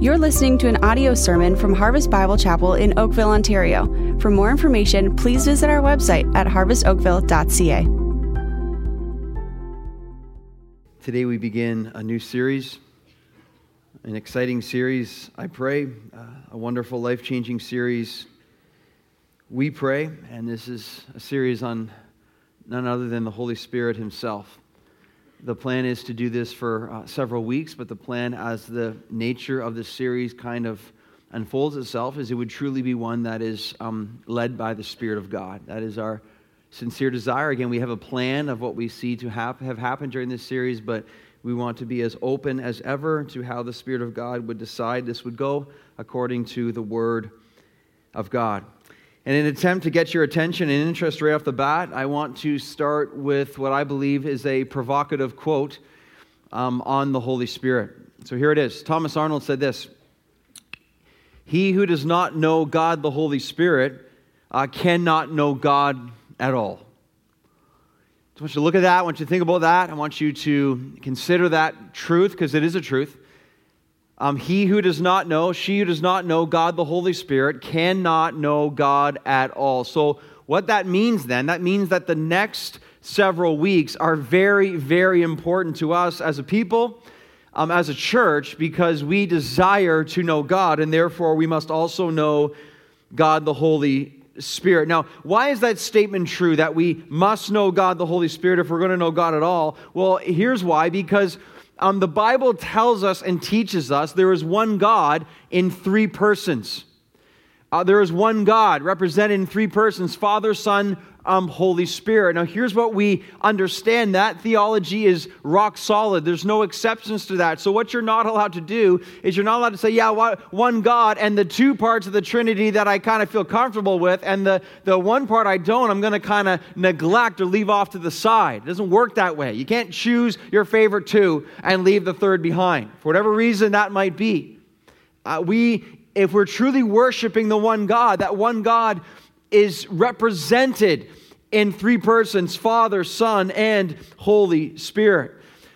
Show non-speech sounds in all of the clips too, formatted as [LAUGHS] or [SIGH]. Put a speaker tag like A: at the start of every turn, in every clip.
A: You're listening to an audio sermon from Harvest Bible Chapel in Oakville, Ontario. For more information, please visit our website at harvestoakville.ca.
B: Today we begin a new series, an exciting series, I pray, uh, a wonderful, life changing series. We pray, and this is a series on none other than the Holy Spirit Himself. The plan is to do this for uh, several weeks, but the plan, as the nature of the series kind of unfolds itself, is it would truly be one that is um, led by the Spirit of God. That is our sincere desire. Again, we have a plan of what we see to have, have happened during this series, but we want to be as open as ever to how the Spirit of God would decide this would go according to the Word of God. In an attempt to get your attention and interest right off the bat, I want to start with what I believe is a provocative quote um, on the Holy Spirit. So here it is. Thomas Arnold said this He who does not know God, the Holy Spirit, uh, cannot know God at all. I want you to look at that. I want you to think about that. I want you to consider that truth because it is a truth. Um, he who does not know, she who does not know God the Holy Spirit, cannot know God at all. So, what that means then, that means that the next several weeks are very, very important to us as a people, um, as a church, because we desire to know God, and therefore we must also know God the Holy Spirit. Now, why is that statement true that we must know God the Holy Spirit if we're going to know God at all? Well, here's why because um, the Bible tells us and teaches us there is one God in three persons. Uh, there is one God represented in three persons Father, Son, um, Holy Spirit. Now, here's what we understand that theology is rock solid. There's no exceptions to that. So, what you're not allowed to do is you're not allowed to say, yeah, one God and the two parts of the Trinity that I kind of feel comfortable with, and the, the one part I don't, I'm going to kind of neglect or leave off to the side. It doesn't work that way. You can't choose your favorite two and leave the third behind, for whatever reason that might be. Uh, we, if we're truly worshiping the one God, that one God is represented in three persons Father, Son, and Holy Spirit.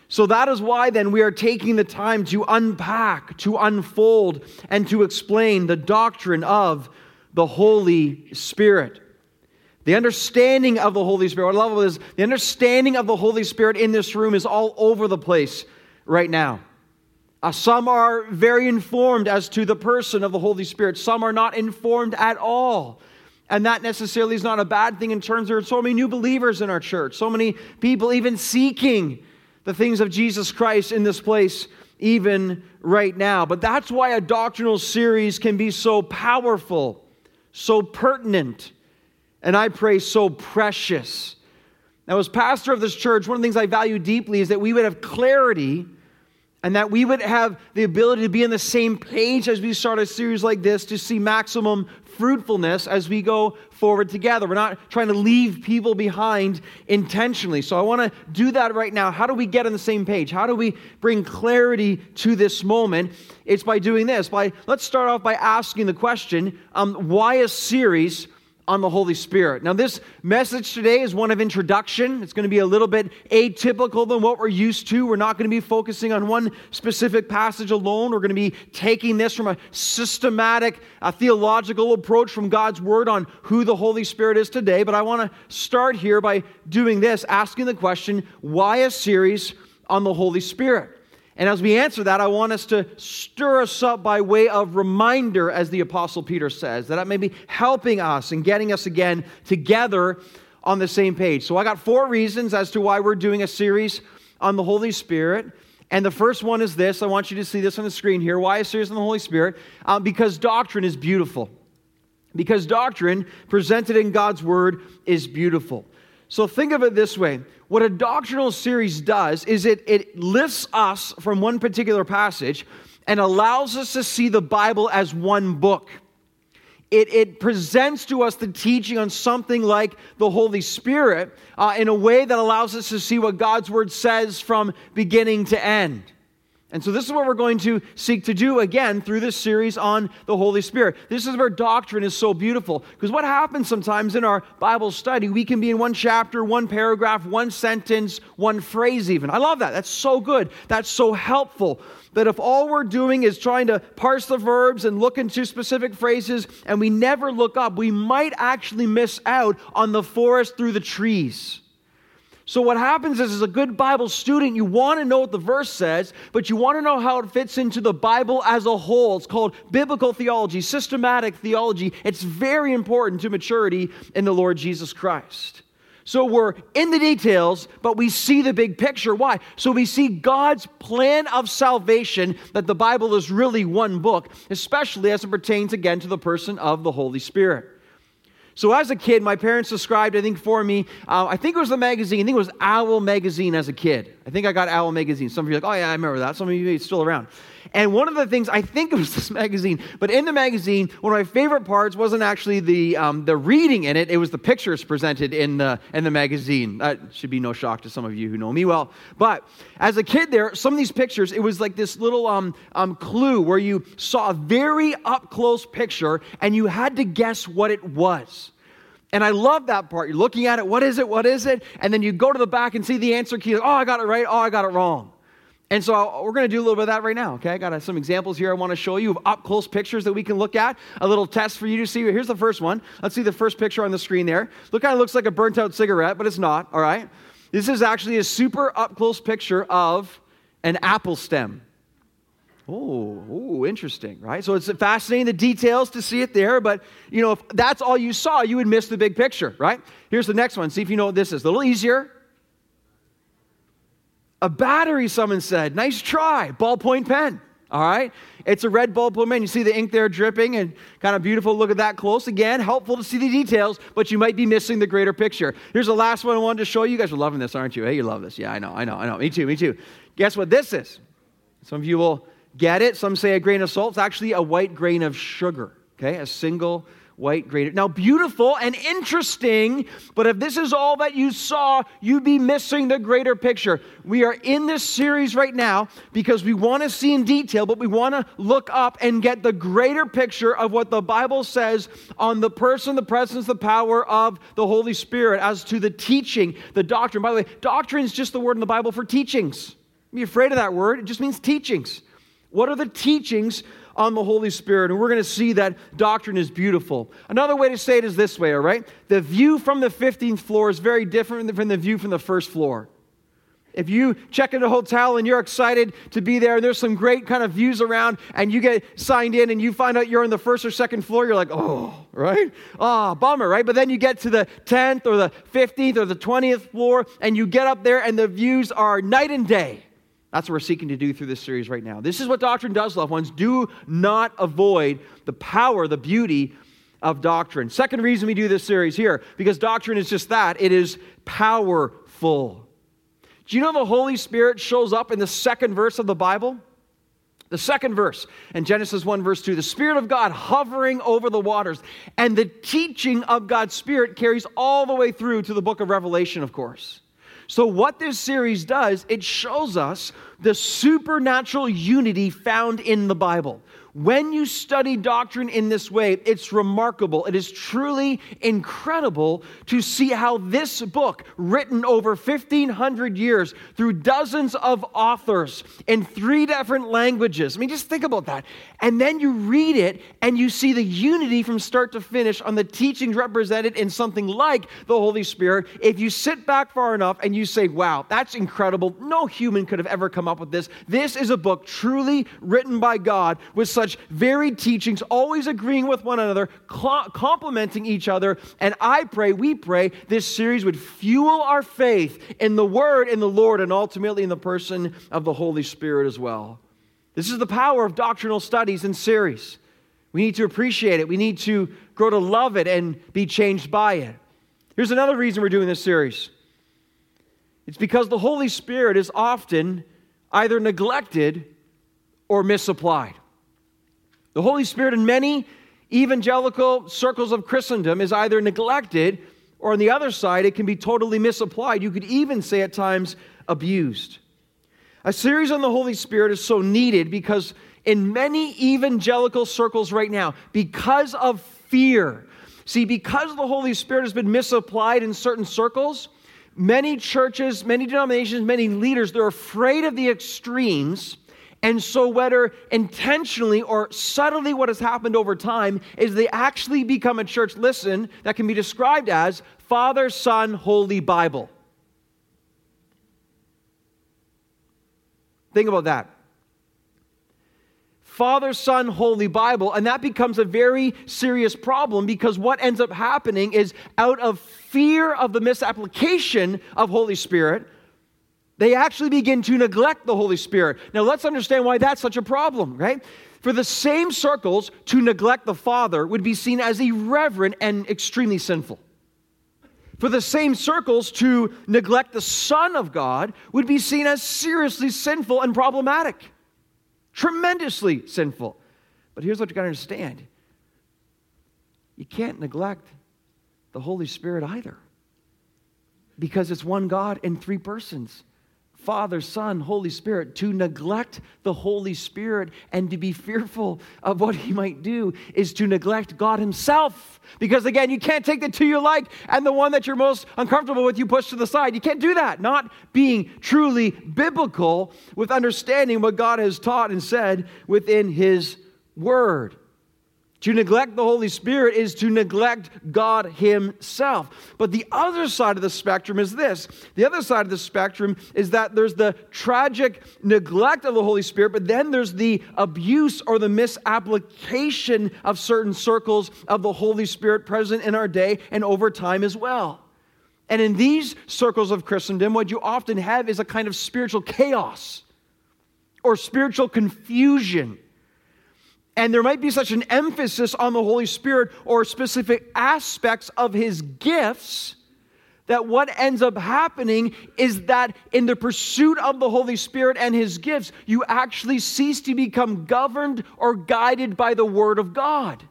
B: So that is why then we are taking the time to unpack, to unfold, and to explain the doctrine of the Holy Spirit. The understanding of the Holy Spirit, what I love is the understanding of the Holy Spirit in this room is all over the place right now. Uh, some are very informed as to the person of the Holy Spirit, some are not informed at all. And that necessarily is not a bad thing in terms there are so many new believers in our church, so many people even seeking the things of Jesus Christ in this place, even right now. But that's why a doctrinal series can be so powerful, so pertinent, and I pray so precious. Now, as pastor of this church, one of the things I value deeply is that we would have clarity and that we would have the ability to be on the same page as we start a series like this to see maximum fruitfulness as we go forward together. We're not trying to leave people behind intentionally. So I want to do that right now. How do we get on the same page? How do we bring clarity to this moment? It's by doing this. By let's start off by asking the question, um, why a series on the Holy Spirit. Now, this message today is one of introduction. It's going to be a little bit atypical than what we're used to. We're not going to be focusing on one specific passage alone. We're going to be taking this from a systematic, a theological approach from God's Word on who the Holy Spirit is today. But I want to start here by doing this, asking the question why a series on the Holy Spirit? And as we answer that, I want us to stir us up by way of reminder, as the Apostle Peter says, that that may be helping us and getting us again together on the same page. So I got four reasons as to why we're doing a series on the Holy Spirit. And the first one is this I want you to see this on the screen here. Why a series on the Holy Spirit? Uh, because doctrine is beautiful. Because doctrine presented in God's Word is beautiful. So think of it this way what a doctrinal series does is it, it lifts us from one particular passage and allows us to see the Bible as one book. It, it presents to us the teaching on something like the Holy Spirit uh, in a way that allows us to see what God's Word says from beginning to end. And so, this is what we're going to seek to do again through this series on the Holy Spirit. This is where doctrine is so beautiful. Because what happens sometimes in our Bible study, we can be in one chapter, one paragraph, one sentence, one phrase, even. I love that. That's so good. That's so helpful. That if all we're doing is trying to parse the verbs and look into specific phrases and we never look up, we might actually miss out on the forest through the trees. So, what happens is, as a good Bible student, you want to know what the verse says, but you want to know how it fits into the Bible as a whole. It's called biblical theology, systematic theology. It's very important to maturity in the Lord Jesus Christ. So, we're in the details, but we see the big picture. Why? So, we see God's plan of salvation, that the Bible is really one book, especially as it pertains again to the person of the Holy Spirit. So as a kid, my parents subscribed, I think for me, uh, I think it was the magazine. I think it was Owl Magazine as a kid. I think I got Owl Magazine. Some of you are like, oh yeah, I remember that. Some of you, it's still around. And one of the things, I think it was [LAUGHS] this magazine, but in the magazine, one of my favorite parts wasn't actually the, um, the reading in it, it was the pictures presented in the, in the magazine. That should be no shock to some of you who know me well. But as a kid there, some of these pictures, it was like this little um, um, clue where you saw a very up close picture and you had to guess what it was. And I love that part. You're looking at it, what is it, what is it? And then you go to the back and see the answer key. oh, I got it right, oh, I got it wrong. And so we're going to do a little bit of that right now, okay? I got uh, some examples here I want to show you of up close pictures that we can look at. A little test for you to see. Here's the first one. Let's see the first picture on the screen there. Look, kind of looks like a burnt out cigarette, but it's not, all right? This is actually a super up close picture of an apple stem. Oh, oh, interesting, right? So it's fascinating the details to see it there, but you know, if that's all you saw, you would miss the big picture, right? Here's the next one. See if you know what this is. A little easier. A battery, someone said. Nice try. Ballpoint pen. All right? It's a red ballpoint pen. You see the ink there dripping and kind of beautiful. Look at that close. Again, helpful to see the details, but you might be missing the greater picture. Here's the last one I wanted to show you. You guys are loving this, aren't you? Hey, you love this. Yeah, I know, I know, I know. Me too, me too. Guess what this is? Some of you will get it. Some say a grain of salt. It's actually a white grain of sugar, okay? A single white grated. Now, beautiful and interesting, but if this is all that you saw, you'd be missing the greater picture. We are in this series right now because we want to see in detail, but we want to look up and get the greater picture of what the Bible says on the person, the presence, the power of the Holy Spirit as to the teaching, the doctrine. By the way, doctrine is just the word in the Bible for teachings. Be afraid of that word, it just means teachings. What are the teachings on the Holy Spirit. And we're going to see that doctrine is beautiful. Another way to say it is this way, all right? The view from the 15th floor is very different from the view from the first floor. If you check in a hotel and you're excited to be there, and there's some great kind of views around, and you get signed in and you find out you're on the first or second floor, you're like, oh, right? Ah, oh, bummer, right? But then you get to the 10th or the 15th or the 20th floor, and you get up there, and the views are night and day. That's what we're seeking to do through this series right now. This is what doctrine does, loved ones. Do not avoid the power, the beauty of doctrine. Second reason we do this series here, because doctrine is just that it is powerful. Do you know the Holy Spirit shows up in the second verse of the Bible? The second verse in Genesis 1, verse 2, the Spirit of God hovering over the waters. And the teaching of God's Spirit carries all the way through to the book of Revelation, of course. So, what this series does, it shows us the supernatural unity found in the Bible. When you study doctrine in this way, it's remarkable. It is truly incredible to see how this book, written over 1,500 years through dozens of authors in three different languages. I mean, just think about that. And then you read it and you see the unity from start to finish on the teachings represented in something like the Holy Spirit. If you sit back far enough and you say, wow, that's incredible, no human could have ever come up with this. This is a book truly written by God with such varied teachings, always agreeing with one another, complementing each other. And I pray, we pray, this series would fuel our faith in the Word, in the Lord, and ultimately in the person of the Holy Spirit as well. This is the power of doctrinal studies and series. We need to appreciate it. We need to grow to love it and be changed by it. Here's another reason we're doing this series it's because the Holy Spirit is often either neglected or misapplied. The Holy Spirit in many evangelical circles of Christendom is either neglected or on the other side, it can be totally misapplied. You could even say at times abused. A series on the Holy Spirit is so needed because in many evangelical circles right now, because of fear, see, because the Holy Spirit has been misapplied in certain circles, many churches, many denominations, many leaders, they're afraid of the extremes. And so, whether intentionally or subtly, what has happened over time is they actually become a church, listen, that can be described as Father, Son, Holy Bible. Think about that. Father, Son, Holy Bible. And that becomes a very serious problem because what ends up happening is out of fear of the misapplication of Holy Spirit, they actually begin to neglect the Holy Spirit. Now, let's understand why that's such a problem, right? For the same circles, to neglect the Father would be seen as irreverent and extremely sinful. For the same circles, to neglect the Son of God would be seen as seriously sinful and problematic tremendously sinful. But here's what you got to understand you can't neglect the Holy Spirit either, because it's one God in three persons. Father, Son, Holy Spirit, to neglect the Holy Spirit and to be fearful of what He might do is to neglect God Himself. Because again, you can't take the two you like and the one that you're most uncomfortable with, you push to the side. You can't do that. Not being truly biblical with understanding what God has taught and said within His Word. To neglect the Holy Spirit is to neglect God Himself. But the other side of the spectrum is this the other side of the spectrum is that there's the tragic neglect of the Holy Spirit, but then there's the abuse or the misapplication of certain circles of the Holy Spirit present in our day and over time as well. And in these circles of Christendom, what you often have is a kind of spiritual chaos or spiritual confusion and there might be such an emphasis on the Holy Spirit or specific aspects of his gifts that what ends up happening is that in the pursuit of the Holy Spirit and his gifts, you actually cease to become governed or guided by the Word of God.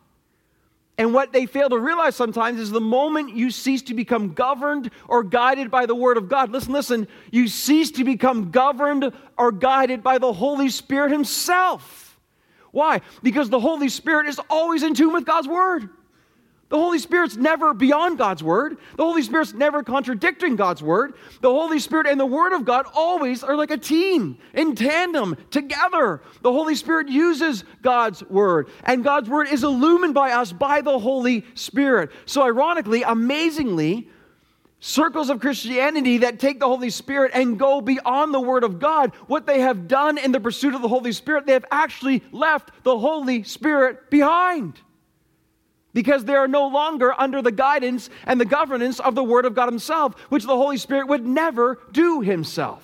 B: And what they fail to realize sometimes is the moment you cease to become governed or guided by the Word of God, listen, listen, you cease to become governed or guided by the Holy Spirit Himself. Why? Because the Holy Spirit is always in tune with God's Word. The Holy Spirit's never beyond God's Word. The Holy Spirit's never contradicting God's Word. The Holy Spirit and the Word of God always are like a team, in tandem, together. The Holy Spirit uses God's Word, and God's Word is illumined by us by the Holy Spirit. So, ironically, amazingly, circles of Christianity that take the Holy Spirit and go beyond the Word of God, what they have done in the pursuit of the Holy Spirit, they have actually left the Holy Spirit behind. Because they are no longer under the guidance and the governance of the Word of God Himself, which the Holy Spirit would never do Himself.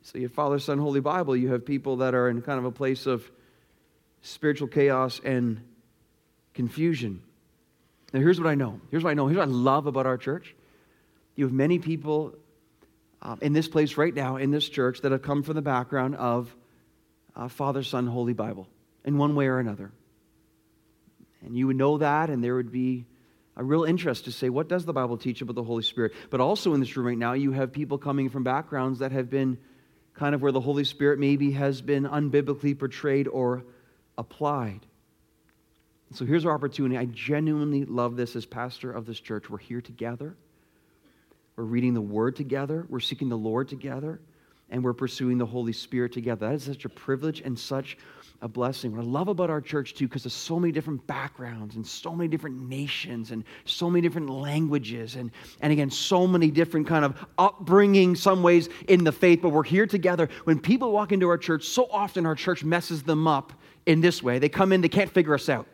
B: So, you have Father, Son, Holy Bible, you have people that are in kind of a place of spiritual chaos and confusion. Now, here's what I know. Here's what I know. Here's what I love about our church. You have many people uh, in this place right now, in this church, that have come from the background of uh, Father, Son, Holy Bible in one way or another. And you would know that, and there would be a real interest to say, what does the Bible teach about the Holy Spirit? But also in this room right now, you have people coming from backgrounds that have been kind of where the Holy Spirit maybe has been unbiblically portrayed or applied. So here's our opportunity. I genuinely love this as pastor of this church. We're here together. We're reading the word together. We're seeking the Lord together. And we're pursuing the Holy Spirit together. That is such a privilege and such a blessing. What I love about our church, too, because there's so many different backgrounds and so many different nations and so many different languages and, and again, so many different kind of upbringing, some ways in the faith, but we're here together. When people walk into our church, so often our church messes them up in this way. They come in, they can't figure us out.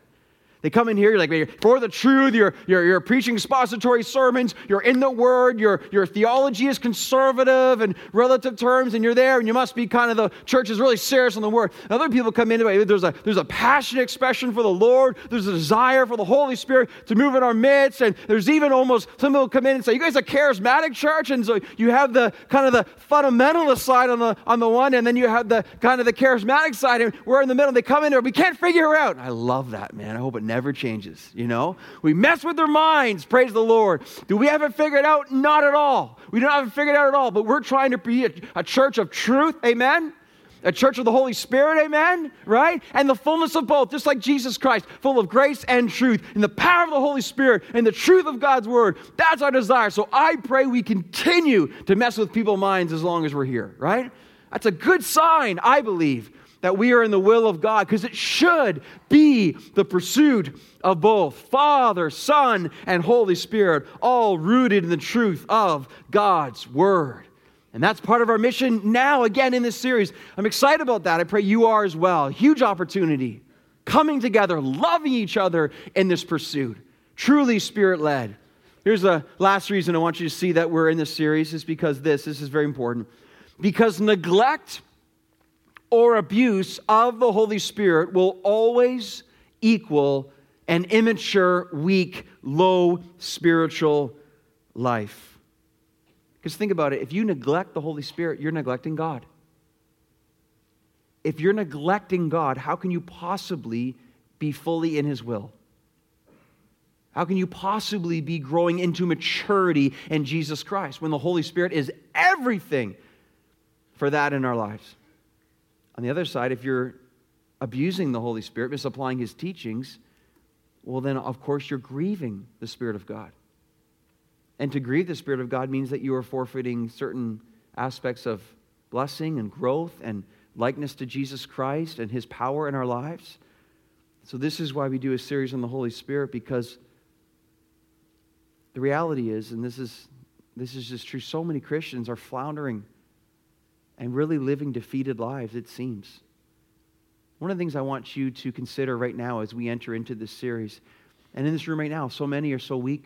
B: They come in here, you're like, for the truth, you're, you're, you're preaching expository sermons, you're in the Word, your, your theology is conservative and relative terms, and you're there, and you must be kind of the church is really serious on the Word. Other people come in, there's a, there's a passionate expression for the Lord, there's a desire for the Holy Spirit to move in our midst, and there's even almost, some people come in and say, You guys are a charismatic church, and so you have the kind of the fundamentalist side on the, on the one, and then you have the kind of the charismatic side, and we're in the middle. They come in there, we can't figure out. I love that, man. I hope it never never changes, you know? We mess with their minds, praise the Lord. Do we have it figured out? Not at all. We don't have it figured out at all, but we're trying to be a, a church of truth, amen? a church of the Holy Spirit, amen? Right? And the fullness of both, just like Jesus Christ, full of grace and truth, and the power of the Holy Spirit and the truth of God's word. That's our desire. So I pray we continue to mess with people's minds as long as we're here, right? That's a good sign, I believe, that we are in the will of God, because it should be the pursuit of both Father, Son, and Holy Spirit, all rooted in the truth of God's word. And that's part of our mission now, again, in this series. I'm excited about that. I pray you are as well. Huge opportunity. Coming together, loving each other in this pursuit. Truly spirit led. Here's the last reason I want you to see that we're in this series is because this, this is very important. Because neglect or abuse of the Holy Spirit will always equal an immature, weak, low spiritual life. Because think about it if you neglect the Holy Spirit, you're neglecting God. If you're neglecting God, how can you possibly be fully in His will? How can you possibly be growing into maturity in Jesus Christ when the Holy Spirit is everything for that in our lives? On the other side, if you're abusing the Holy Spirit, misapplying His teachings, well, then of course you're grieving the Spirit of God. And to grieve the Spirit of God means that you are forfeiting certain aspects of blessing and growth and likeness to Jesus Christ and His power in our lives. So, this is why we do a series on the Holy Spirit because the reality is, and this is, this is just true, so many Christians are floundering and really living defeated lives, it seems. One of the things I want you to consider right now as we enter into this series, and in this room right now, so many are so weak.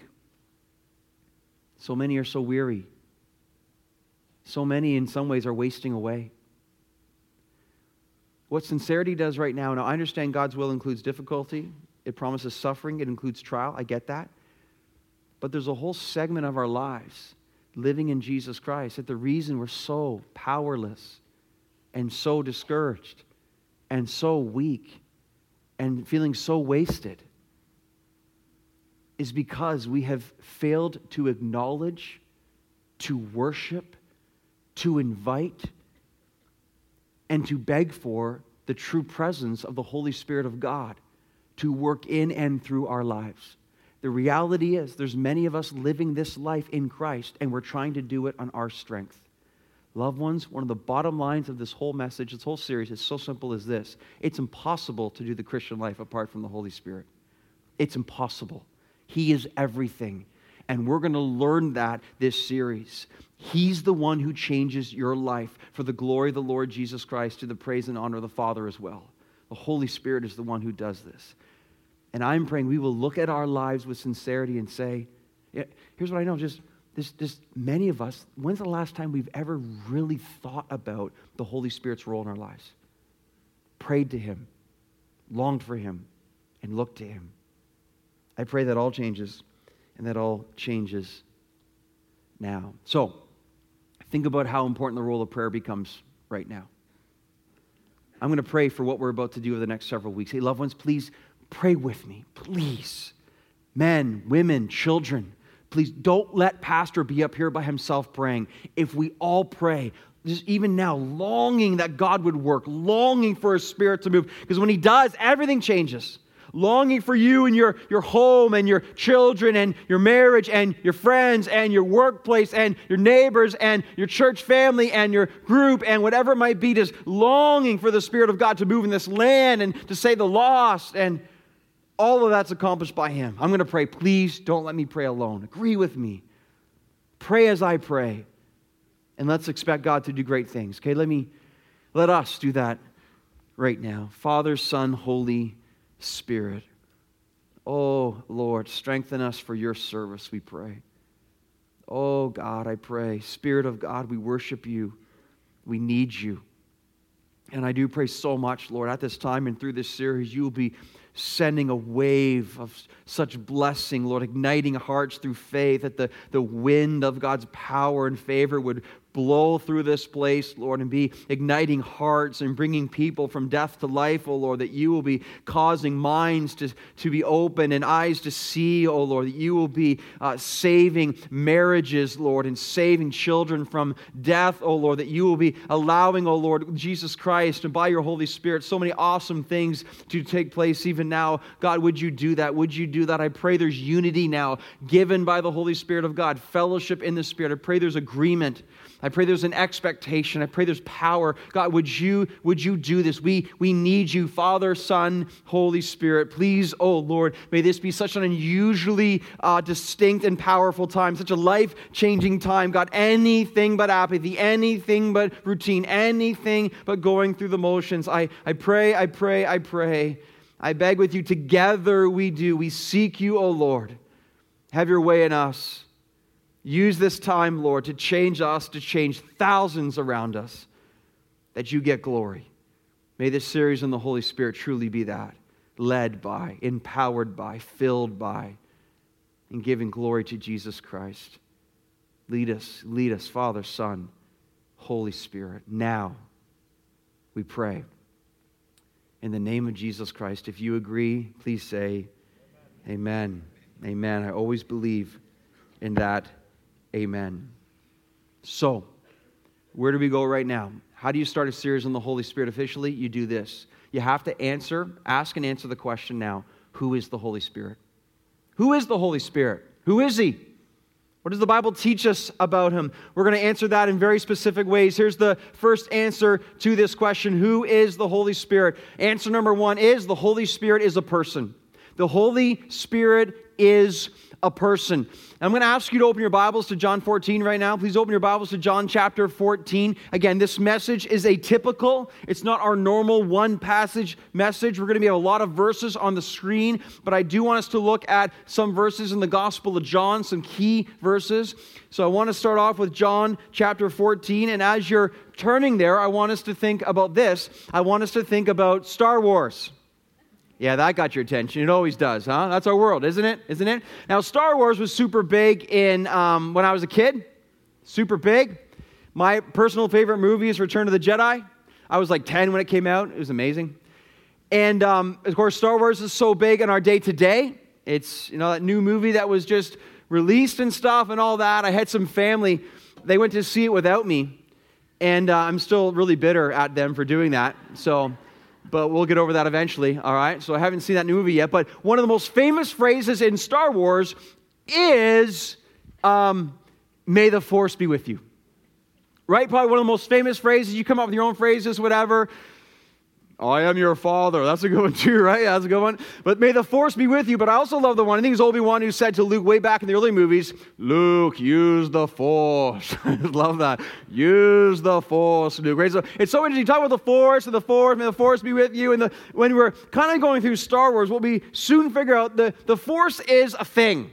B: So many are so weary. So many, in some ways, are wasting away. What sincerity does right now, now I understand God's will includes difficulty, it promises suffering, it includes trial. I get that. But there's a whole segment of our lives living in Jesus Christ that the reason we're so powerless and so discouraged and so weak and feeling so wasted is because we have failed to acknowledge, to worship, to invite, and to beg for the true presence of the Holy Spirit of God to work in and through our lives. The reality is, there's many of us living this life in Christ, and we're trying to do it on our strength. Loved ones, one of the bottom lines of this whole message, this whole series, is so simple as this it's impossible to do the Christian life apart from the Holy Spirit. It's impossible. He is everything. And we're going to learn that this series. He's the one who changes your life for the glory of the Lord Jesus Christ to the praise and honor of the Father as well. The Holy Spirit is the one who does this. And I'm praying we will look at our lives with sincerity and say, here's what I know, just this, this many of us, when's the last time we've ever really thought about the Holy Spirit's role in our lives? Prayed to Him, longed for Him, and looked to Him. I pray that all changes and that all changes now. So, think about how important the role of prayer becomes right now. I'm going to pray for what we're about to do over the next several weeks. Hey, loved ones, please pray with me. Please. Men, women, children, please don't let Pastor be up here by himself praying. If we all pray, just even now, longing that God would work, longing for His Spirit to move, because when He does, everything changes longing for you and your, your home and your children and your marriage and your friends and your workplace and your neighbors and your church family and your group and whatever it might be, just longing for the Spirit of God to move in this land and to save the lost. And all of that's accomplished by Him. I'm going to pray. Please don't let me pray alone. Agree with me. Pray as I pray. And let's expect God to do great things. Okay, let me, let us do that right now. Father, Son, Holy Spirit. Oh, Lord, strengthen us for your service, we pray. Oh, God, I pray. Spirit of God, we worship you. We need you. And I do pray so much, Lord, at this time and through this series, you will be sending a wave of such blessing, Lord, igniting hearts through faith, that the, the wind of God's power and favor would blow through this place, Lord, and be igniting hearts and bringing people from death to life, oh Lord, that you will be causing minds to, to be open and eyes to see, oh Lord, that you will be uh, saving marriages, Lord, and saving children from death, oh Lord, that you will be allowing, oh Lord, Jesus Christ, and by your Holy Spirit, so many awesome things to take place even now. God, would you do that? Would you do that? I pray there's unity now given by the Holy Spirit of God, fellowship in the Spirit. I pray there's agreement. I pray there's an expectation. I pray there's power. God, would you, would you do this? We, we need you, Father, Son, Holy Spirit. Please, oh Lord, may this be such an unusually uh, distinct and powerful time, such a life changing time. God, anything but apathy, anything but routine, anything but going through the motions. I, I pray, I pray, I pray. I beg with you, together we do. We seek you, O Lord. Have your way in us. Use this time, Lord, to change us, to change thousands around us, that you get glory. May this series on the Holy Spirit truly be that led by, empowered by, filled by, and giving glory to Jesus Christ. Lead us, lead us, Father, Son, Holy Spirit. Now, we pray. In the name of Jesus Christ, if you agree, please say, Amen. Amen. I always believe in that. Amen. So, where do we go right now? How do you start a series on the Holy Spirit officially? You do this. You have to answer, ask and answer the question now Who is the Holy Spirit? Who is the Holy Spirit? Who is He? What does the Bible teach us about Him? We're going to answer that in very specific ways. Here's the first answer to this question Who is the Holy Spirit? Answer number one is the Holy Spirit is a person. The Holy Spirit is a person. I'm going to ask you to open your Bibles to John 14 right now. Please open your Bibles to John chapter 14. Again, this message is atypical. It's not our normal one passage message. We're going to be a lot of verses on the screen, but I do want us to look at some verses in the Gospel of John, some key verses. So I want to start off with John chapter 14. And as you're turning there, I want us to think about this. I want us to think about Star Wars. Yeah, that got your attention. It always does, huh? That's our world, isn't it? Isn't it? Now, Star Wars was super big in um, when I was a kid. Super big. My personal favorite movie is Return of the Jedi. I was like 10 when it came out. It was amazing. And um, of course, Star Wars is so big in our day to day. It's you know that new movie that was just released and stuff and all that. I had some family. They went to see it without me, and uh, I'm still really bitter at them for doing that. So but we'll get over that eventually, all right? So I haven't seen that new movie yet, but one of the most famous phrases in Star Wars is, um, May the Force be with you. Right? Probably one of the most famous phrases. You come up with your own phrases, whatever. I am your father. That's a good one too, [LAUGHS] right? That's a good one. But may the force be with you. But I also love the one, I think it's Obi-Wan who said to Luke way back in the early movies, Luke, use the force. [LAUGHS] love that. Use the force, Luke. Right? So it's so interesting. You talk about the force and the force, may the force be with you. And the, when we're kind of going through Star Wars, what we soon figure out the, the force is a thing.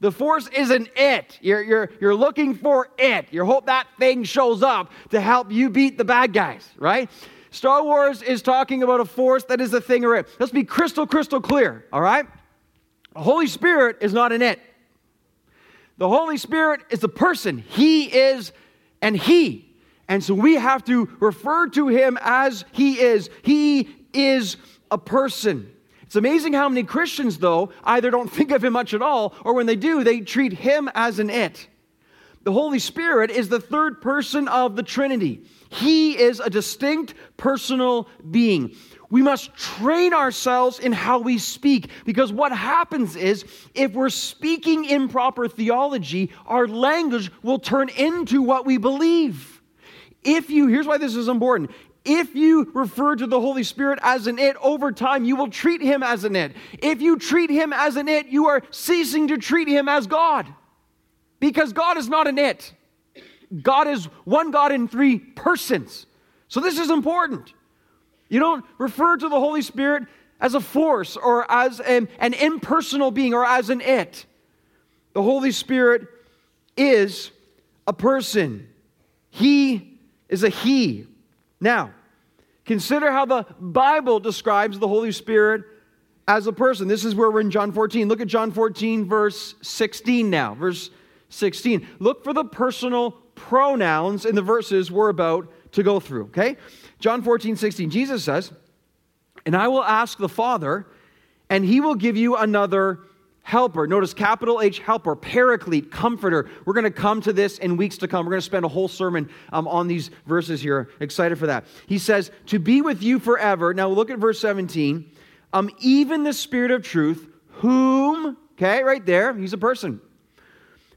B: The force isn't it. You're, you're, you're looking for it. You hope that thing shows up to help you beat the bad guys, right? Star Wars is talking about a force that is a thing or it. Let's be crystal, crystal clear, all right? The Holy Spirit is not an it. The Holy Spirit is a person. He is and He. And so we have to refer to Him as He is. He is a person. It's amazing how many Christians, though, either don't [LAUGHS] think of Him much at all, or when they do, they treat Him as an it. The Holy Spirit is the third person of the Trinity. He is a distinct personal being. We must train ourselves in how we speak because what happens is if we're speaking improper theology, our language will turn into what we believe. If you, here's why this is important. If you refer to the Holy Spirit as an it over time, you will treat him as an it. If you treat him as an it, you are ceasing to treat him as God because God is not an it. God is one God in three persons. So this is important. You don't refer to the Holy Spirit as a force or as an, an impersonal being or as an it. The Holy Spirit is a person. He is a he. Now, consider how the Bible describes the Holy Spirit as a person. This is where we're in John 14. Look at John 14, verse 16 now. Verse 16. Look for the personal pronouns in the verses we're about to go through, okay? John 14, 16, Jesus says, And I will ask the Father, and he will give you another helper. Notice capital H helper, paraclete, comforter. We're going to come to this in weeks to come. We're going to spend a whole sermon um, on these verses here. Excited for that. He says, To be with you forever. Now look at verse 17. Um, even the Spirit of truth, whom, okay, right there, he's a person,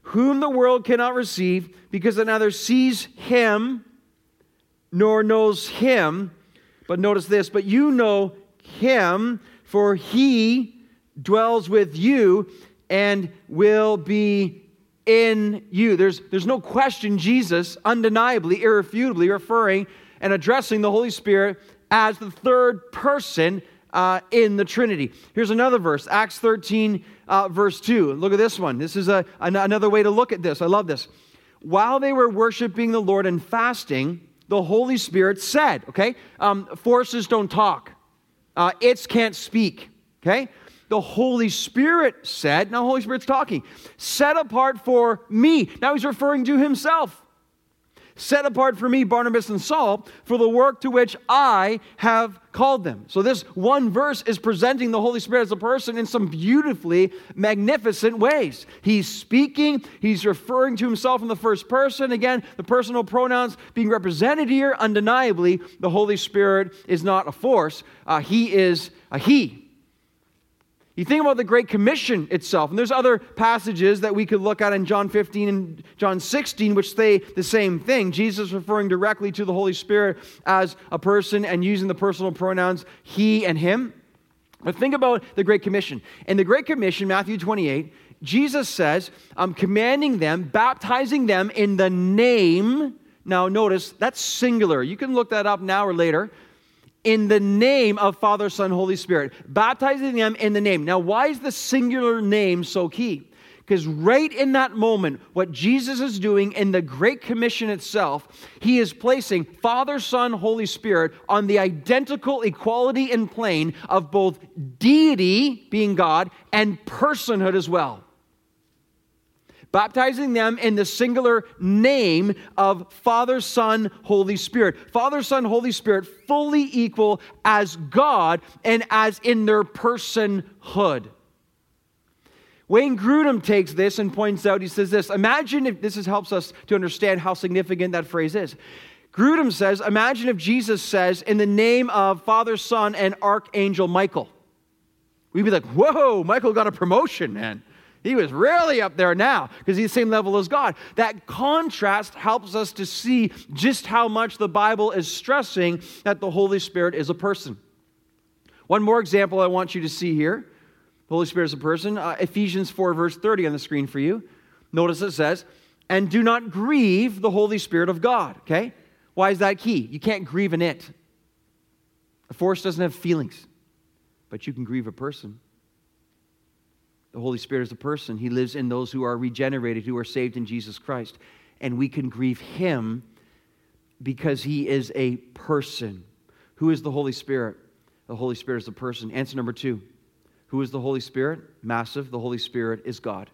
B: whom the world cannot receive because it neither sees him nor knows him. But notice this, but you know him, for he dwells with you and will be in you. There's, there's no question Jesus, undeniably, irrefutably referring and addressing the Holy Spirit as the third person uh, in the Trinity. Here's another verse, Acts 13, uh, verse 2. Look at this one. This is a, another way to look at this. I love this. While they were worshiping the Lord and fasting, the Holy Spirit said, okay, um, forces don't talk, uh, its can't speak, okay? The Holy Spirit said, now Holy Spirit's talking, set apart for me. Now he's referring to himself set apart for me Barnabas and Saul for the work to which I have called them. So, this one verse is presenting the Holy Spirit as a person in some beautifully magnificent ways. He's speaking, he's referring to himself in the first person. Again, the personal pronouns being represented here, undeniably, the Holy Spirit is not a force, uh, he is a he. You think about the Great Commission itself, and there's other passages that we could look at in John 15 and John 16, which say the same thing. Jesus referring directly to the Holy Spirit as a person and using the personal pronouns he and him. But think about the Great Commission. In the Great Commission, Matthew 28, Jesus says, I'm commanding them, baptizing them in the name. Now, notice that's singular. You can look that up now or later in the name of Father, Son, Holy Spirit, baptizing them in the name. Now, why is the singular name so key? Because right in that moment, what Jesus is doing in the Great Commission itself, he is placing Father, Son, Holy Spirit on the identical equality and plane of both deity, being God, and personhood as well baptizing them in the singular name of Father, Son, Holy Spirit. Father, Son, Holy Spirit, fully equal as God and as in their personhood. Wayne Grudem takes this and points out, he says this Imagine if this helps us to understand how significant that phrase is. Grudem says, Imagine if Jesus says, in the name of Father, Son, and Archangel Michael. We'd be like, Whoa, Michael got a promotion, man. He was really up there now because he's the same level as God. That contrast helps us to see just how much the Bible is stressing that the Holy Spirit is a person. One more example I want you to see here the Holy Spirit is a person. Uh, Ephesians 4, verse 30 on the screen for you. Notice it says, and do not grieve the Holy Spirit of God. Okay? Why is that key? You can't grieve an it. A force doesn't have feelings, but you can grieve a person. The Holy Spirit is a person. He lives in those who are regenerated, who are saved in Jesus Christ. And we can grieve Him because He is a person. Who is the Holy Spirit? The Holy Spirit is a person. Answer number two Who is the Holy Spirit? Massive. The Holy Spirit is God.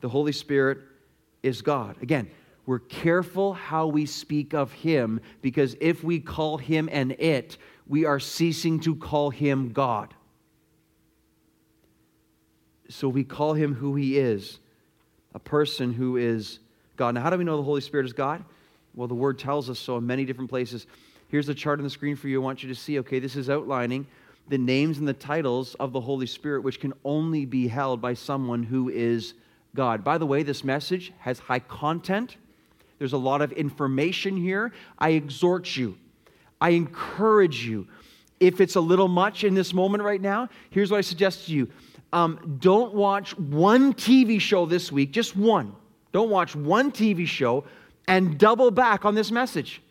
B: The Holy Spirit is God. Again, we're careful how we speak of Him because if we call Him an it, we are ceasing to call Him God. So we call him who he is a person who is God. Now, how do we know the Holy Spirit is God? Well, the word tells us so in many different places. Here's the chart on the screen for you. I want you to see. Okay, this is outlining the names and the titles of the Holy Spirit, which can only be held by someone who is God. By the way, this message has high content. There's a lot of information here. I exhort you, I encourage you. If it's a little much in this moment right now, here's what I suggest to you um, don't watch one TV show this week, just one. Don't watch one TV show and double back on this message.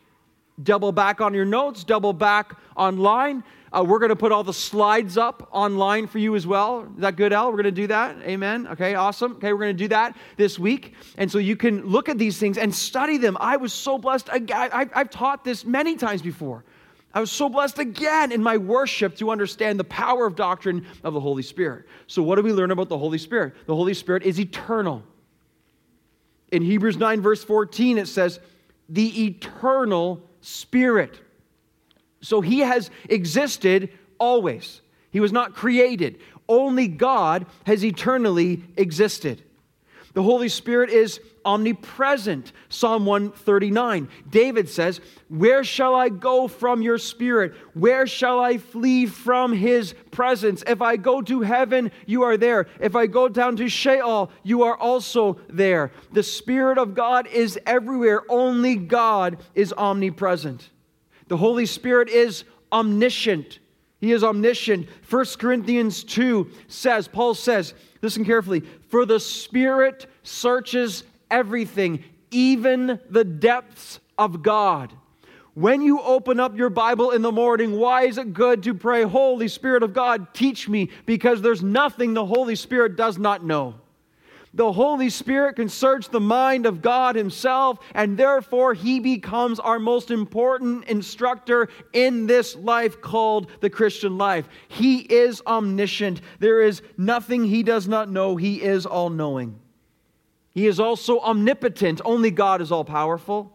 B: Double back on your notes, double back online. Uh, we're going to put all the slides up online for you as well. Is that good, Al? We're going to do that. Amen. Okay, awesome. Okay, we're going to do that this week. And so you can look at these things and study them. I was so blessed. I, have taught this many times before. I was so blessed again in my worship to understand the power of doctrine of the Holy Spirit. So, what do we learn about the Holy Spirit? The Holy Spirit is eternal. In Hebrews 9, verse 14, it says, the eternal Spirit. So he has existed always. He was not created. Only God has eternally existed. The Holy Spirit is omnipresent. Psalm 139. David says, Where shall I go from your spirit? Where shall I flee from his presence? If I go to heaven, you are there. If I go down to Sheol, you are also there. The Spirit of God is everywhere. Only God is omnipresent. The Holy Spirit is omniscient. He is omniscient. 1 Corinthians 2 says, Paul says, listen carefully, for the Spirit searches everything, even the depths of God. When you open up your Bible in the morning, why is it good to pray, Holy Spirit of God, teach me? Because there's nothing the Holy Spirit does not know. The Holy Spirit can search the mind of God Himself, and therefore He becomes our most important instructor in this life called the Christian life. He is omniscient. There is nothing He does not know. He is all knowing. He is also omnipotent. Only God is all powerful.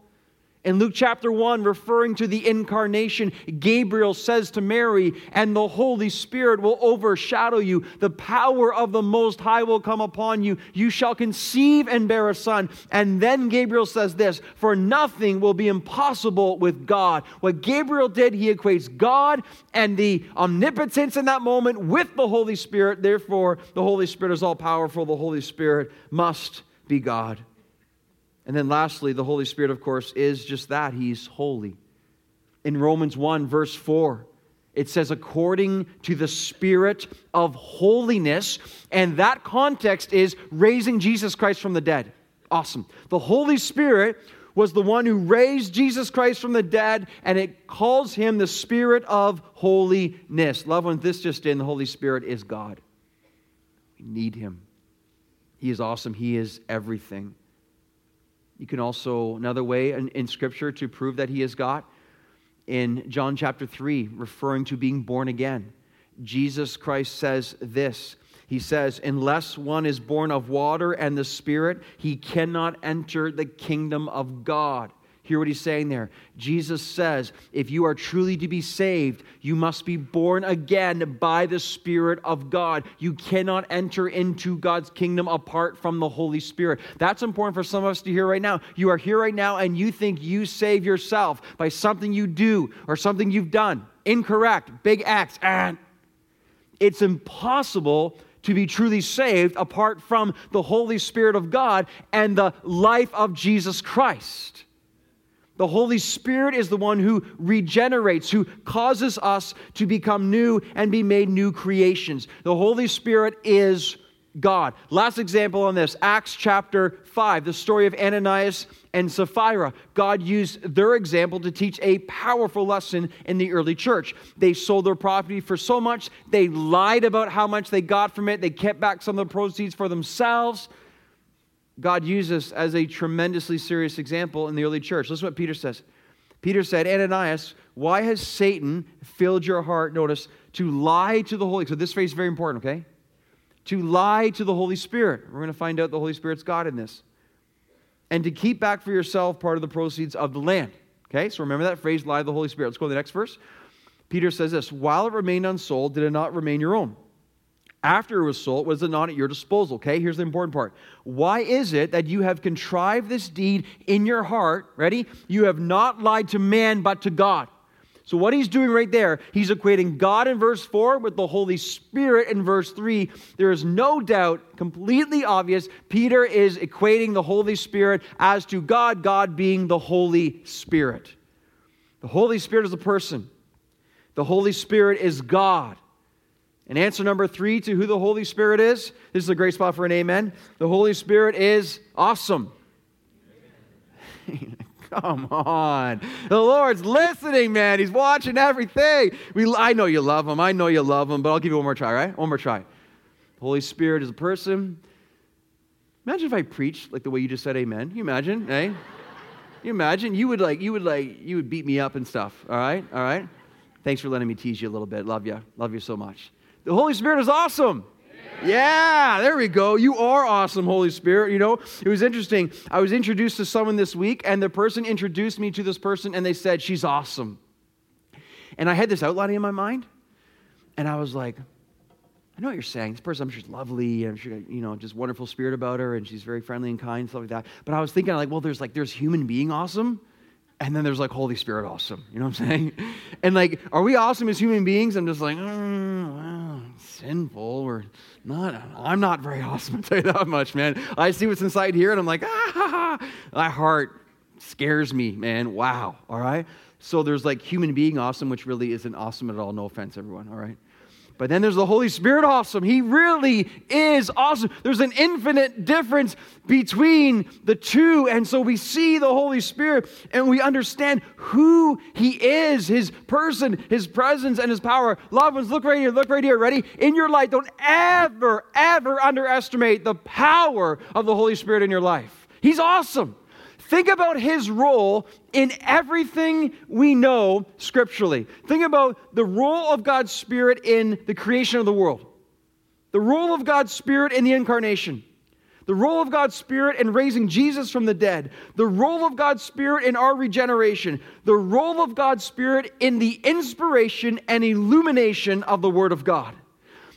B: In Luke chapter 1, referring to the incarnation, Gabriel says to Mary, And the Holy Spirit will overshadow you. The power of the Most High will come upon you. You shall conceive and bear a son. And then Gabriel says this For nothing will be impossible with God. What Gabriel did, he equates God and the omnipotence in that moment with the Holy Spirit. Therefore, the Holy Spirit is all powerful. The Holy Spirit must be God. And then lastly, the Holy Spirit, of course, is just that. He's holy. In Romans 1, verse 4, it says, according to the Spirit of holiness. And that context is raising Jesus Christ from the dead. Awesome. The Holy Spirit was the one who raised Jesus Christ from the dead, and it calls him the Spirit of holiness. Love when this just in, the Holy Spirit is God. We need him. He is awesome. He is everything. You can also, another way in, in, Scripture to prove that He is God, in John chapter 3, referring to being born again. Jesus Christ says this He says, Unless one is born of water and the Spirit, he cannot enter the kingdom of God. Hear what he's saying there. Jesus says, if you are truly to be saved, you must be born again by the Spirit of God. You cannot enter into God's kingdom apart from the Holy Spirit. That's important for some of us to hear right now. You are here right now and you think you save yourself by something you do or something you've done. Incorrect. Big X. And it's impossible to be truly saved apart from the Holy Spirit of God and the life of Jesus Christ. The Holy Spirit is the one who regenerates, who causes us to become new and be made new creations. The Holy Spirit is God. Last example on this Acts chapter 5, the story of Ananias and Sapphira. God used their example to teach a powerful lesson in the early church. They sold their property for so much, they lied about how much they got from it, they kept back some of the proceeds for themselves. God uses us as a tremendously serious example in the early church. Listen to what Peter says. Peter said, Ananias, why has Satan filled your heart, notice, to lie to the Holy So this phrase is very important, okay? To lie to the Holy Spirit. We're going to find out the Holy Spirit's God in this. And to keep back for yourself part of the proceeds of the land. Okay, so remember that phrase, lie to the Holy Spirit. Let's go to the next verse. Peter says this While it remained unsold, did it not remain your own? After it was sold, was it not at your disposal? Okay, here's the important part. Why is it that you have contrived this deed in your heart? Ready? You have not lied to man, but to God. So, what he's doing right there, he's equating God in verse 4 with the Holy Spirit in verse 3. There is no doubt, completely obvious, Peter is equating the Holy Spirit as to God, God being the Holy Spirit. The Holy Spirit is a person, the Holy Spirit is God. And answer number three to who the Holy Spirit is this is a great spot for an amen. The Holy Spirit is awesome. [LAUGHS] Come on. The Lord's listening, man. He's watching everything. We, I know you love him. I know you love him, but I'll give you one more try, right? One more try. The Holy Spirit is a person. Imagine if I preached like the way you just said amen. You imagine, eh? You imagine? You would like, you would like, you would beat me up and stuff. All right? All right? Thanks for letting me tease you a little bit. Love you. Love you so much. The Holy Spirit is awesome. Yeah, there we go. You are awesome, Holy Spirit. You know, it was interesting. I was introduced to someone this week, and the person introduced me to this person, and they said, She's awesome. And I had this outlining in my mind, and I was like, I know what you're saying. This person, I'm sure, lovely. I'm sure, you know, just wonderful spirit about her, and she's very friendly and kind, stuff like that. But I was thinking, like, well, there's like, there's human being awesome, and then there's like Holy Spirit awesome. You know what I'm saying? [LAUGHS] And like, are we awesome as human beings? I'm just like, mm, well, sinful. We're not, I'm not very [LAUGHS] awesome, I'll tell you that much, man. I see what's inside here, and I'm like, [LAUGHS] ah, my heart scares me, man. Wow. All right? So there's like human being awesome, which really isn't awesome at all. No offense, everyone. All right? But then there's the Holy Spirit awesome. He really is awesome. There's an infinite difference between the two. And so we see the Holy Spirit and we understand who He is, His person, His presence, and His power. Loved ones, look right here, look right here. Ready? In your life, don't ever, ever underestimate the power of the Holy Spirit in your life. He's awesome. Think about his role in everything we know scripturally. Think about the role of God's Spirit in the creation of the world, the role of God's Spirit in the incarnation, the role of God's Spirit in raising Jesus from the dead, the role of God's Spirit in our regeneration, the role of God's Spirit in the inspiration and illumination of the Word of God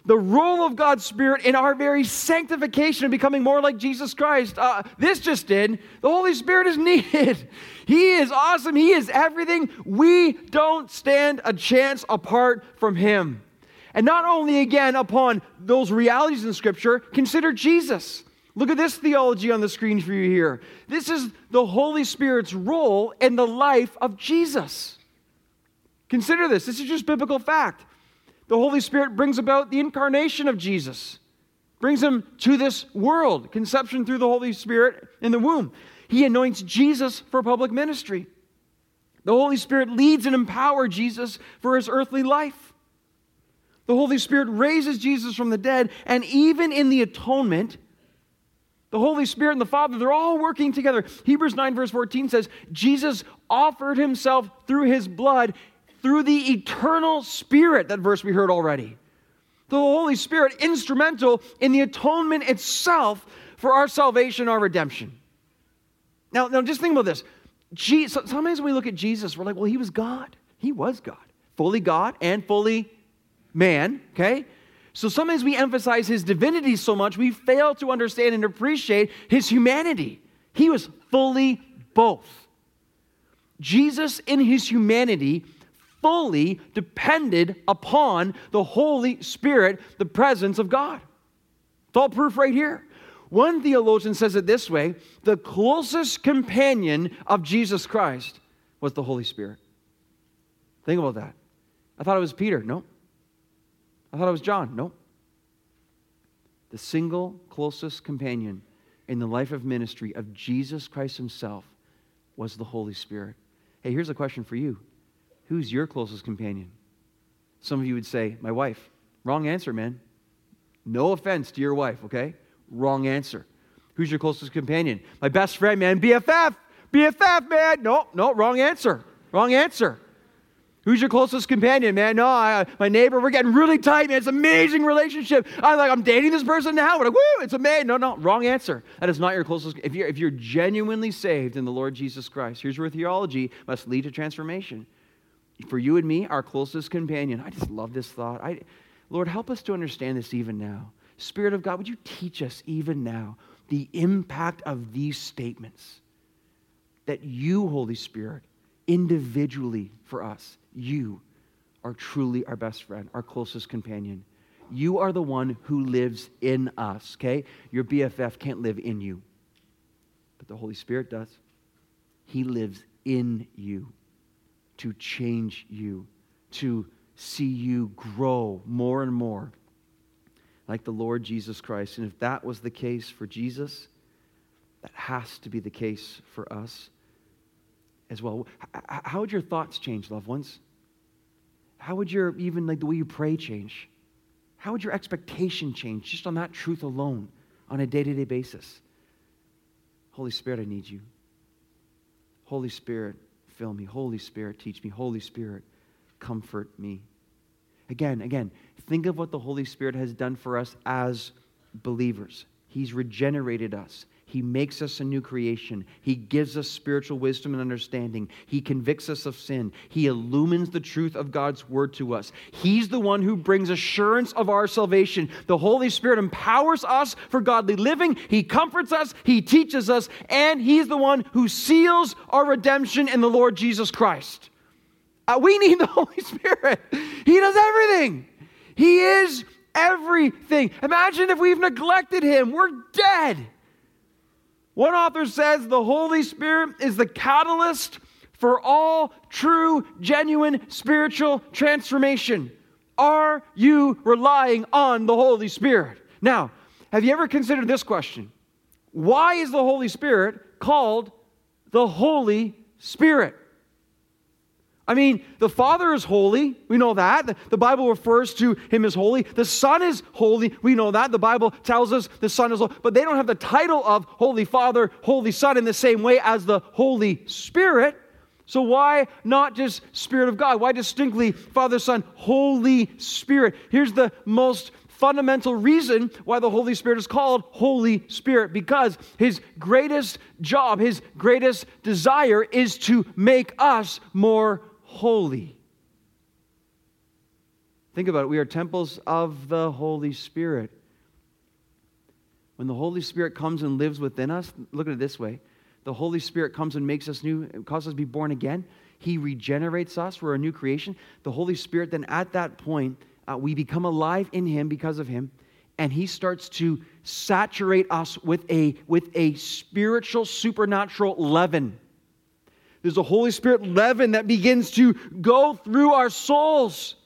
B: the role of God's Spirit in our very sanctification and becoming more like Jesus Christ. Uh, this just did. The Holy Spirit is [LAUGHS] needed. He is awesome. He is everything. We don't stand a chance apart from Him. And not only again upon those realities in Scripture, consider Jesus. Look at this theology on the screen for you here. This is the Holy Spirit's role in the life of Jesus. Consider this. This is just biblical fact the Holy Spirit brings about the incarnation of Jesus, brings him to this world, conception through the Holy Spirit in the womb. He anoints Jesus for public ministry. The Holy Spirit leads and empowers Jesus for his earthly life. The Holy Spirit raises Jesus from the dead, and even in the atonement, the Holy Spirit and the Father, they're all working together. Hebrews 9, verse 14 says, Jesus offered himself through his blood through the eternal Spirit, that verse we heard already. The Holy Spirit, instrumental in the atonement itself for our salvation, our redemption. Now, now just think about this. Jesus, sometimes when we look at Jesus, we're like, well, he was God. He was God. Fully God and fully man, okay? So sometimes we emphasize his divinity so much, we fail to understand and appreciate his humanity. He was fully both. Jesus, in his humanity, fully depended upon the Holy Spirit, the presence of God. It's all proof right here. One theologian says it this way the closest companion of Jesus Christ was the Holy Spirit. Think about that. I thought it was Peter. No. I thought it was John. No. The single closest companion in the life of ministry of Jesus Christ himself was the Holy Spirit. Hey, here's a question for you Who's your closest companion? Some of you would say, My wife. Wrong answer, man. No offense to your wife, okay? Wrong answer. Who's your closest companion? My best friend, man. BFF. BFF, man. No, no, wrong answer. Wrong answer. Who's your closest companion, man? No, I, my neighbor. We're getting really tight, man. It's an amazing relationship. I'm like, I'm dating this person now. We're like, woo, it's amazing. No, no, wrong answer. That is not your closest. If you're, if you're genuinely saved in the Lord Jesus Christ, here's where theology must lead to transformation for you and me, our closest companion. I just love this thought. I, Lord, help us to understand this even now. Spirit of God, would you teach us even now the impact of these statements? That you, Holy Spirit, individually for us, you are truly our best friend, our closest companion. You are the one who lives in us, okay? Your BFF can't live in you, but the Holy Spirit does. He lives in you to change you, to see you grow more and more like the Lord Jesus Christ. And if that was the case for Jesus, that has to be the case for us as well. How would your thoughts change, loved ones? How would your, even like the way you pray change? How would your expectation change just on that truth alone on a day to day basis? Holy Spirit, I need you. Holy Spirit, fill me. Holy Spirit, teach me. Holy Spirit, comfort me. Again, again, think of what the Holy Spirit has done for us as believers. He's regenerated us. He makes us a new creation. He gives us spiritual wisdom and understanding. He convicts us of sin. He illumines the truth of God's word to us. He's the one who brings assurance of our salvation. The Holy Spirit empowers us for godly living. He comforts us. He teaches us. And He's the one who seals our redemption in the Lord Jesus Christ. Uh, we need the [LAUGHS] Holy Spirit. He does everything. He is everything. Imagine if we've neglected Him, we're dead. One author says the Holy Spirit is the catalyst for all true, genuine spiritual transformation. Are you relying on the Holy Spirit? Now, have you ever considered this question? Why is the Holy Spirit called the Holy Spirit? I mean, the Father is holy. We know that. The, Bible refers to him as holy. The Son is holy. We know that. The Bible tells us the Son is holy. But they don't have the title of Holy Father, Holy Son in the same way as the Holy Spirit. So why not just Spirit of God? Why distinctly Father, Son, Holy Spirit? Here's the most fundamental reason why the Holy Spirit is called Holy Spirit because his greatest job, his greatest desire is to make us more holy. Think about it. We are temples of the Holy Spirit. When the Holy Spirit comes and lives within us, look at it this way the Holy Spirit comes and makes us new, causes us to be born again. He regenerates us. We're a new creation. The Holy Spirit, then at that point, uh, we become alive in Him because of Him. And He starts to saturate us with a, with a spiritual, supernatural leaven. There's a Holy Spirit leaven that begins to go through our souls.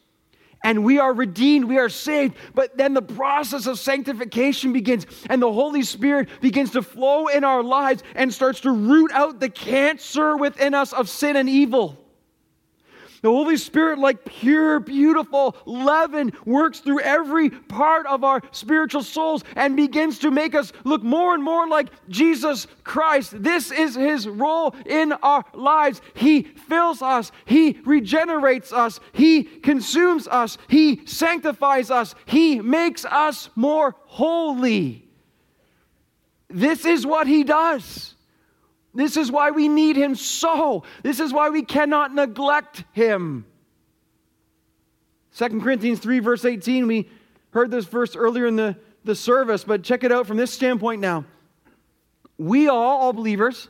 B: And we are redeemed, we are saved. But then the process of sanctification begins, and the Holy Spirit begins to flow in our lives and starts to root out the cancer within us of sin and evil. The Holy Spirit, like pure, beautiful leaven, works through every part of our spiritual souls and begins to make us look more and more like Jesus Christ. This is His role in our lives. He fills us, He regenerates us, He consumes us, He sanctifies us, He makes us more holy. This is what He does. This is why we need him so. This is why we cannot neglect him. 2 Corinthians 3, verse 18, we heard this verse earlier in the, the service, but check it out from this standpoint now. We all, all believers,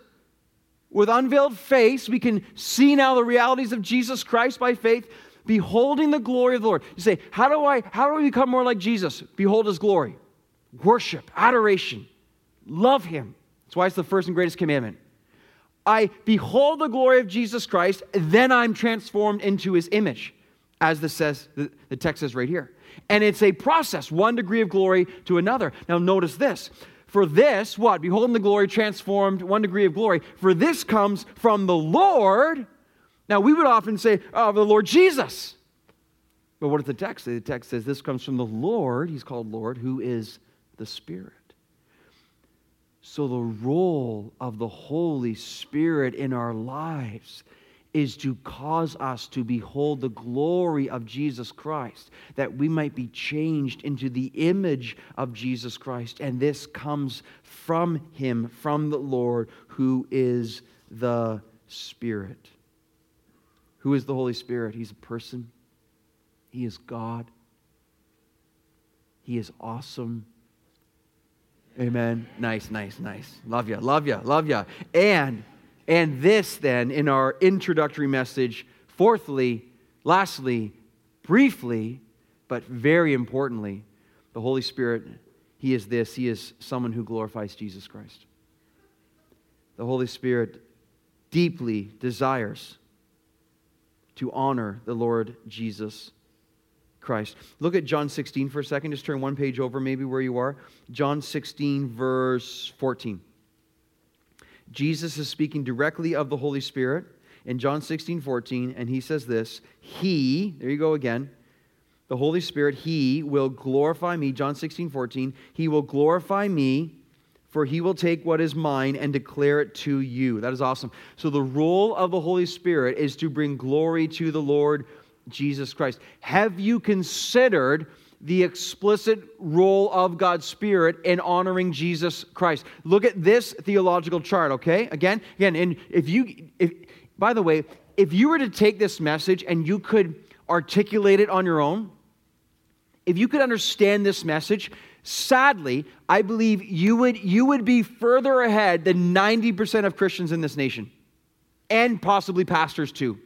B: with unveiled face, we can see now the realities of Jesus Christ by faith, beholding the glory of the Lord. You say, how do I how do I become more like Jesus? Behold his glory. Worship, adoration, love him. That's why it's the first and greatest commandment. I behold the glory of Jesus Christ, then I'm transformed into his image, as the, says, the, text says right here. And it's a process, one degree of glory to another. Now, notice this. For this, what? Beholding the glory transformed, one degree of glory. For this comes from the Lord. Now, we would often say, oh, the Lord Jesus. But what does the text say? The text says this comes from the Lord, he's called Lord, who is the Spirit. So, the role of the Holy Spirit in our lives is to cause us to behold the glory of Jesus Christ, that we might be changed into the image of Jesus Christ. And this comes from Him, from the Lord, who is the Spirit. Who is the Holy Spirit? He's a person, He is God, He is awesome. Amen. Nice, nice, nice. Love you, love you, love you. And and this then in our introductory message, fourthly, lastly, briefly, but very importantly, the Holy Spirit, he is this, he is someone who glorifies Jesus Christ. The Holy Spirit deeply desires to honor the Lord Jesus Christ. Look at John 16 for a second. Just turn one page over, maybe where you are. John 16, verse 14. Jesus is speaking directly of the Holy Spirit in John 16, 14, and he says this He, there you go again, the Holy Spirit, He will glorify me. John 16, 14. He will glorify me, for He will take what is mine and declare it to you. That is awesome. So, the role of the Holy Spirit is to bring glory to the Lord Jesus Christ? Have you considered the explicit role of God's Spirit in honoring Jesus Christ? Look at this theological chart, okay? Again, again, and if you if by the way, if you were to take this message and you could articulate it on your own, if you could understand this message, sadly, I believe you would, you would be further ahead than 90% of Christians in this nation, and possibly pastors too.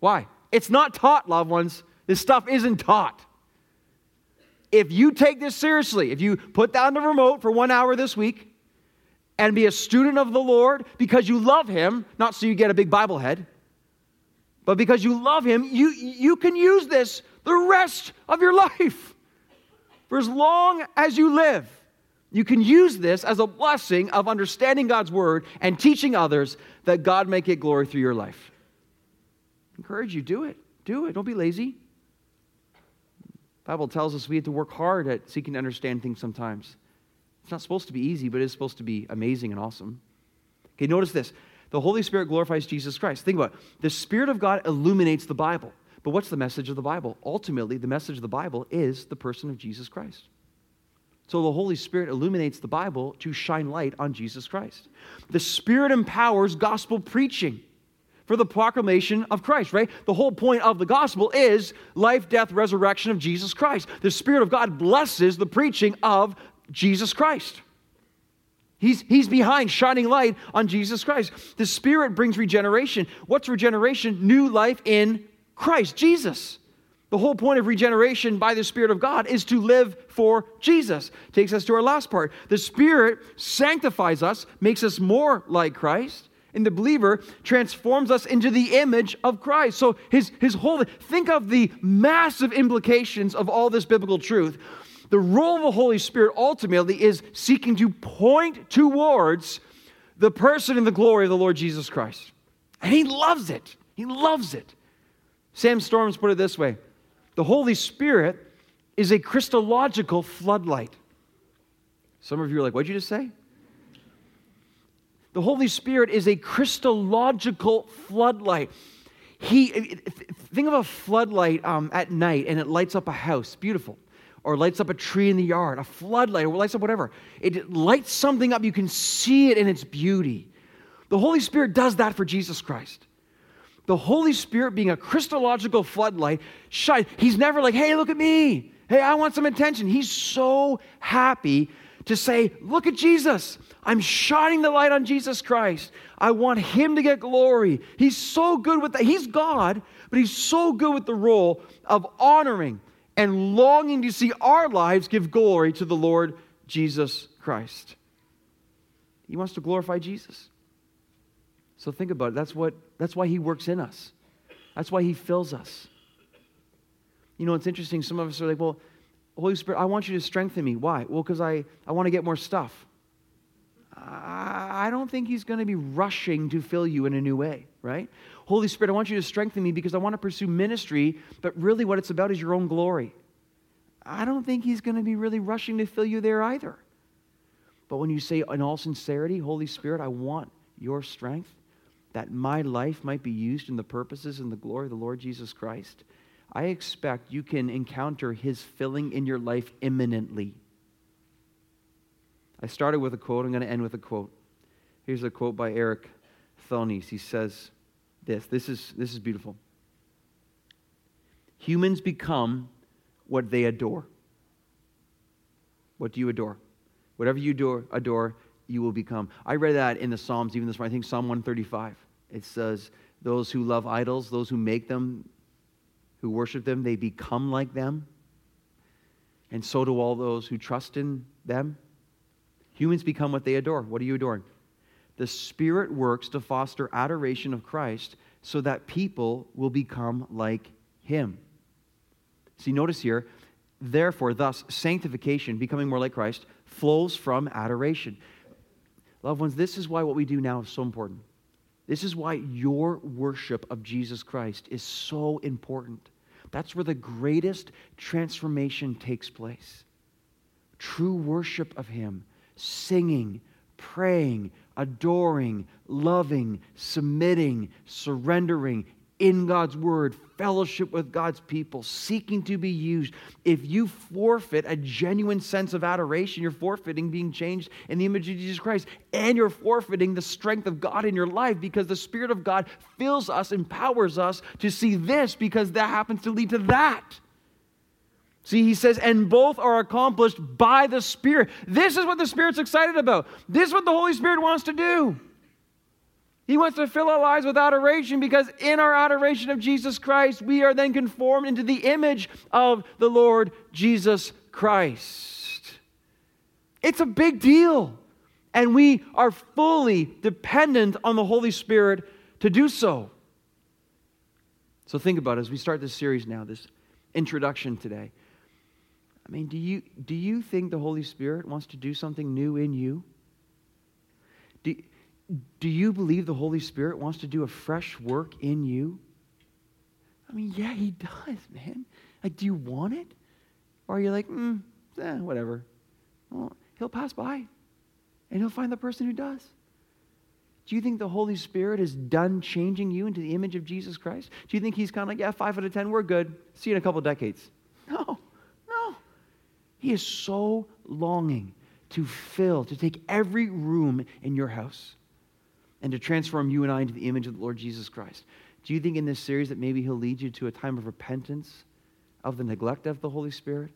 B: Why? It's not taught, loved ones. This stuff isn't taught. If you take this seriously, if you put down the remote for one hour this week and be a student of the Lord because you love Him, not so you get a big Bible head, but because you love Him, you, you can use this the rest of your [LAUGHS] life. For as long as you live, you can use this as a blessing of understanding God's word and teaching others that God may get glory through your life. Encourage you, do it. Do it. Don't be lazy. The Bible tells us we have to work hard at seeking to understand things sometimes. It's not supposed to be easy, but it's supposed to be amazing and awesome. Okay, notice this. The Holy Spirit glorifies Jesus Christ. Think about it. The Spirit of God illuminates the Bible. But what's the message of the Bible? Ultimately, the message of the Bible is the person of Jesus Christ. So the Holy Spirit illuminates the Bible to shine light on Jesus Christ. The Spirit empowers gospel preaching for the proclamation of Christ, right? The whole point of the gospel is life, death, resurrection of Jesus Christ. The Spirit of God blesses the preaching of Jesus Christ. He's, he's behind shining light on Jesus Christ. The Spirit brings regeneration. What's regeneration? New life in Christ, Jesus. The whole point of regeneration by the Spirit of God is to live for Jesus. Takes us to our last part. The Spirit sanctifies us, makes us more like Christ, and the believer transforms us into the image of Christ. So his, his whole think of the massive implications of all this biblical truth. The role of the Holy Spirit ultimately is seeking to point towards the person and the glory of the Lord Jesus Christ. And he loves it. He loves it. Sam Storms put it this way The Holy Spirit is a Christological floodlight. Some of you are like, what'd you just say? The Holy Spirit is a Christological floodlight. He, think of a floodlight um, at night and it lights up a house, beautiful, or lights up a tree in the yard, a floodlight, or lights up whatever. It lights something up, you can see it in its beauty. The Holy Spirit does that for Jesus Christ the Holy Spirit being a Christological floodlight shine. He's never like, hey, look at me. Hey, I want some attention. He's so happy to say, look at Jesus. I'm shining the light on Jesus Christ. I want him to get glory. He's so good with that. He's God, but he's so good with the role of honoring and longing to see our lives give glory to the Lord Jesus Christ. He wants to glorify Jesus. So think about it. That's, what, that's why He works in us, that's why He fills us. You know, it's interesting. Some of us are like, well, Holy Spirit, I want you to strengthen me. Why? Well, because I, I want to get more stuff. I don't think He's going to be rushing to fill you in a new way, right? Holy Spirit, I want you to strengthen me because I want to pursue ministry, but really what it's about is your own glory. I don't think He's going to be really rushing to fill you there either. But when you say, in all sincerity, Holy Spirit, I want your strength, that my life might be used in the purposes and the glory of the Lord Jesus Christ, I expect you can encounter his filling in your life imminently. I started with a quote. I'm going to end with a quote. Here's a quote by Erik Thoennes. He says this this is, this is beautiful. Humans become what they adore. What do you adore? Whatever you adore, adore you will become. I read that in the Psalms even this morning. I think Psalm 135. It says, Those who love idols, those who make them, who worship them, they become like them. And so do all those who trust in them. Humans become what they adore. What are you adoring? The Spirit works to foster adoration of Christ so that people will become like Him. See, notice here, therefore, thus, sanctification, becoming more like Christ, flows from adoration. Loved ones, this is why what we do now is so important. This is why your worship of Jesus Christ is so important. That's where the greatest transformation takes place. True worship of Him, singing, praying, adoring, loving, submitting, surrendering, in God's word, fellowship with God's people, seeking to be used. If you forfeit a genuine sense of adoration, you're forfeiting being changed in the image of Jesus Christ, and you're forfeiting the strength of God in your life because the Spirit of God fills us, empowers us to see this because that happens to lead to that. See, he says, and both are accomplished by the Spirit. This is what the Spirit's excited about. This is what the Holy Spirit wants to do. He wants to fill our lives with adoration because in our adoration of Jesus Christ, we are then conformed into the image of the Lord Jesus Christ. It's a big deal. And we are fully dependent on the Holy Spirit to do so. So think about it as we start this series now, this introduction today. I mean, do you, do you think the Holy Spirit wants to do something new in you? Do, do you believe the Holy Spirit wants to do a fresh work in you? I mean, yeah, He does, man. Like, do you want it? Or are you like, mm, eh, whatever? Well, He'll pass by and He'll find the person who does. Do you think the Holy Spirit is done changing you into the image of Jesus Christ? Do you think He's kind of like, yeah, five out of ten, we're good. See you in a couple decades? No. No. He is so longing to fill, to take every room in your house and to transform you and I into the image of the Lord Jesus Christ. Do you think in this series that maybe He'll lead you to a time of repentance of the neglect of the Holy Spirit?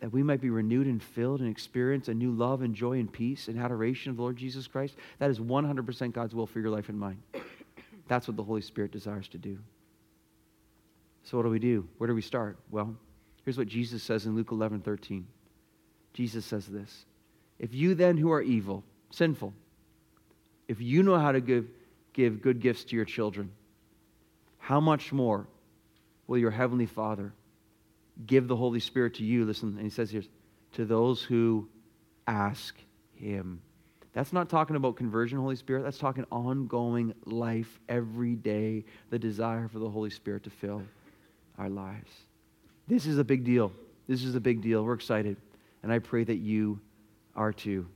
B: That we might be renewed and filled and experience a new love and joy and peace and adoration of the Lord Jesus Christ? That is 100% God's will for your life and mine. [COUGHS] That's what the Holy Spirit desires to do. So, what do we do? Where do we start? Well, Here's what Jesus says in Luke 11 13. Jesus says this If you then who are evil, sinful, if you know how to give, give good gifts to your children, how much more will your heavenly Father give the Holy Spirit to you? Listen, and he says here, to those who ask him. That's not talking about conversion, Holy Spirit. That's talking ongoing life, every day, the desire for the Holy Spirit to fill our lives. This is a big deal. This is a big deal. We're excited. And I pray that you are too.